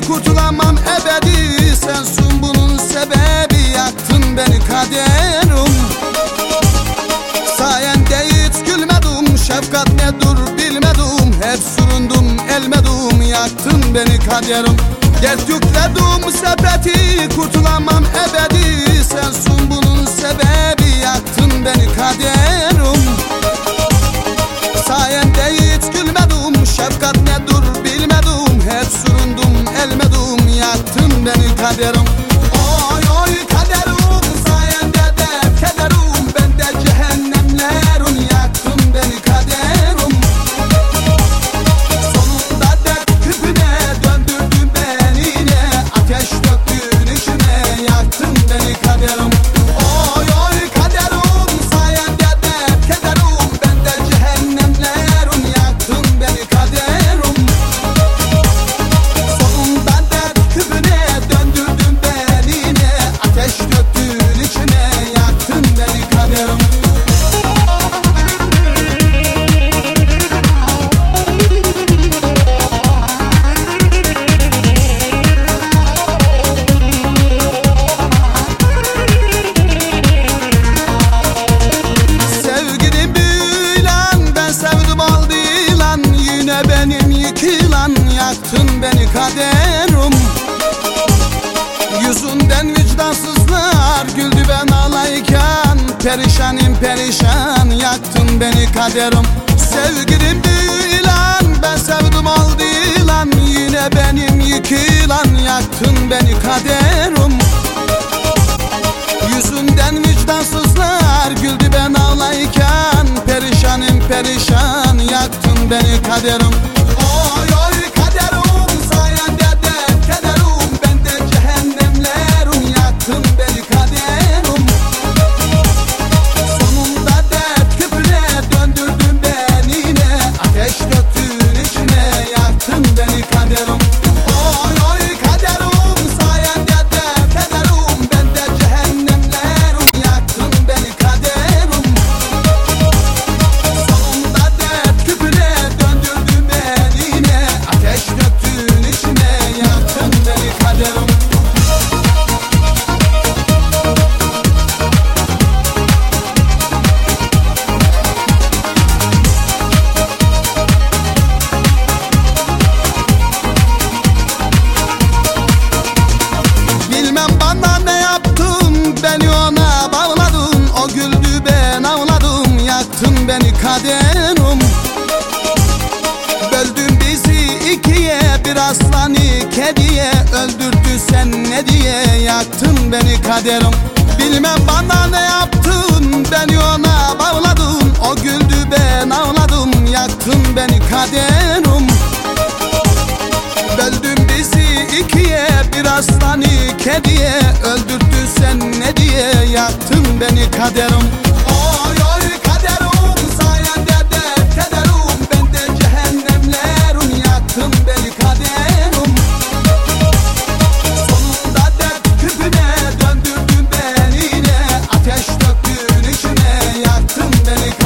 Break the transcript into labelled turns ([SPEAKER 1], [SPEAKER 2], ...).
[SPEAKER 1] kurtulamam ebedi. Sensin bunun sebebi. Yaktın beni kaderim Sayende hiç gülmedim şefkat nedir bilmedim Hep süründüm elmedim yaktın beni kaderim Dert yükledim sepeti kurtulamam ebedi. Sensin bunun sebebi. Yaktın beni beni yaktın beni kaderim Yüzünden vicdansızlar güldü ben ağlayken Perişanim perişan yaktın beni kaderim Sevgilim büyülen ben sevdim aldı lan Yine benim yıkılan yaktın beni kaderim Yüzünden vicdansızlar güldü ben ağlayken Perişanim perişan yaktın beni kaderim Bir aslanı kediye Öldürdü sen ne diye Yaktın beni kaderim? Bilmem bana ne yaptın Beni ona bağladın O güldü ben ağladım Yaktın beni kaderim. Böldün bizi ikiye bir aslanı kediye Öldürdü sen ne diye yaktın beni kaderim delicado.